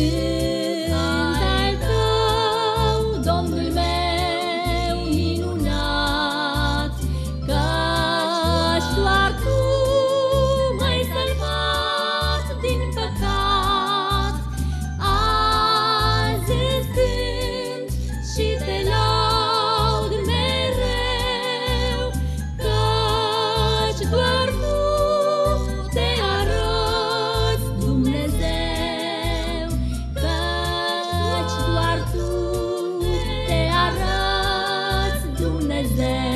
see Is there.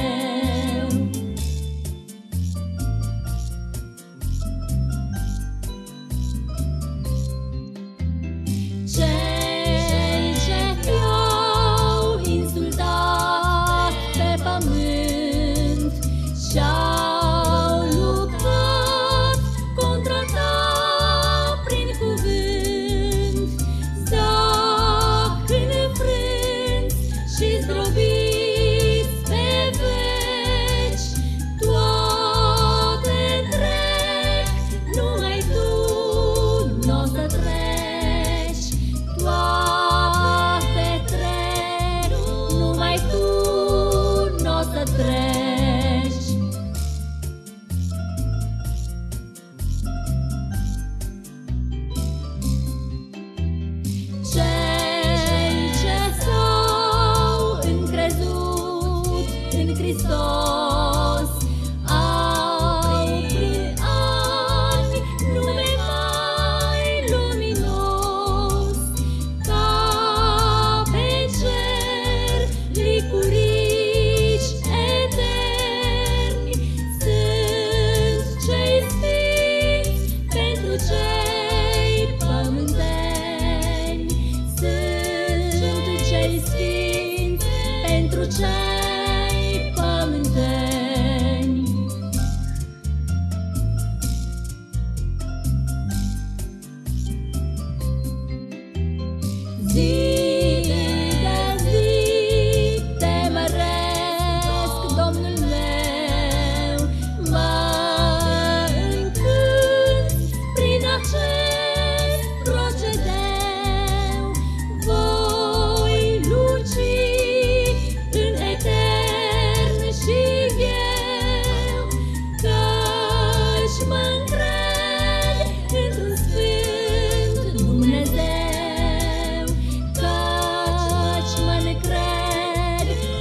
to.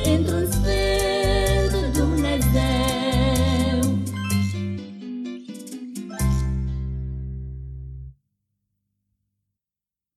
dentro